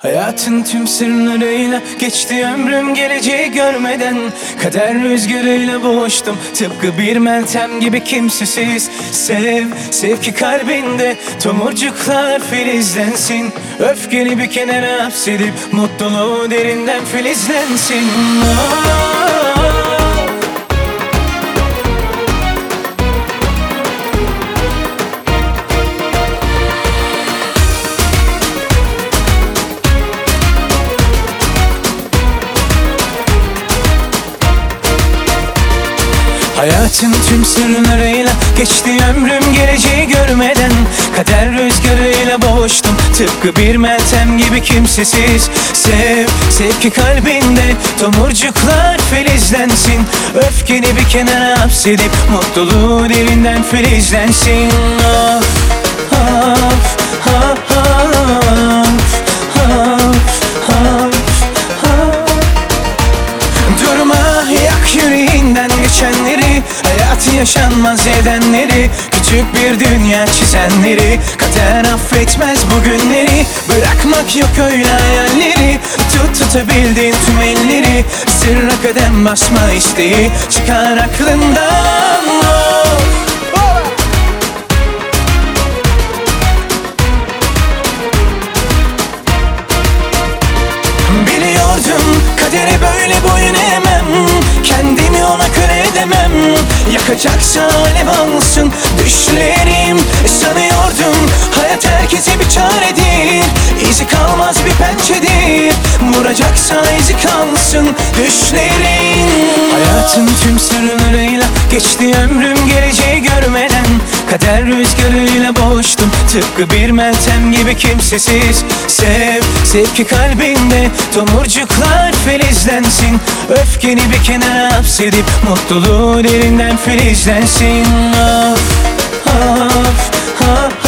Hayatın tüm sırlarıyla geçti ömrüm geleceği görmeden Kader rüzgarıyla boğuştum. Tıpkı bir meltem gibi kimsesiz. Sev, sev ki kalbinde tomurcuklar filizlensin. Öfkeni bir kenara hapsedip mutluluğu derinden filizlensin. Ah. Hayatın tüm sırlarıyla geçti ömrüm geleceği görmeden Kader rüzgarıyla boğuştum. Tıpkı bir meltem gibi kimsesiz. Sev, sev ki kalbinde tomurcuklar filizlensin. Öfkeni bir kenara hapsedip mutluluğu derinden filizlensin. Of, of, of, of, Hayatı yaşanmaz edenleri Küçük bir dünya çizenleri. Kader affetmez bugünleri Bırakmak yok öyle hayalleri. Tut tutabildiğin tüm elleri Sırra kadem basma isteği. Çıkar aklından Yakacaksa alev alsın düşlerim Sanıyordum. Hayat herkese bir çaredir. İzi kalmaz bir pençedir. Vuracaksa izi kalsın düşlerin. Hayatın tüm sırlarıyla geçti ömrüm geleceği Kader rüzgarıyla boğuştum. Tıpkı bir meltem gibi kimsesiz. Sev, sev ki kalbinde tomurcuklar filizlensin. Öfkeni bir kenara hapsedip mutluluğu derinden filizlensin. Of, of, of,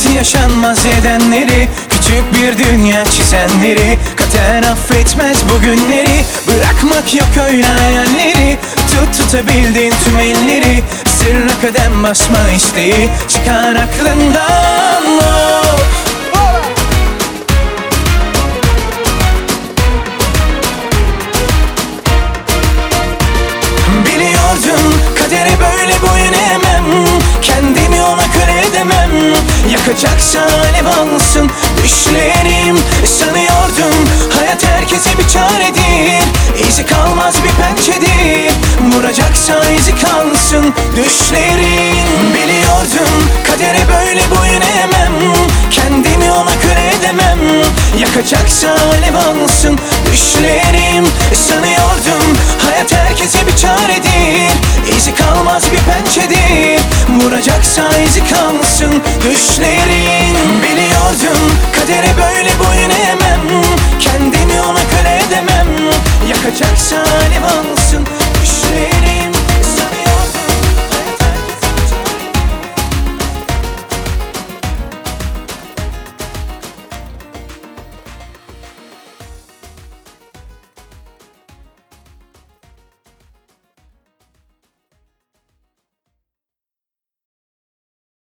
Hayatı yaşanmaz edenleri Küçük bir dünya çizenleri. Kader affetmez bugünleri Bırakmak yok öyle hayalleri. Tut tutabildiğin tüm elleri Sırra kadem basma isteği. Çıkar aklından Yakacaksa alev alsın düşlerim Sanıyordum hayat herkese bir çaredir. İzi kalmaz bir pençedir. Vuracaksa izi kalsın. Düşlerin Biliyordum. Kadere böyle boyun eğmem. Kendimi ona köle edemem. Yakacaksa alev alsın düşlerim Sanıyordum hayat herkese bir çaredir. İzi kalmaz bir pençedir. Vuracaksa izi kalsın Düşlerin biliyordum. Kadere böyle boyun eğmem. Kendimi ona köle edemem. Yakacaksa alev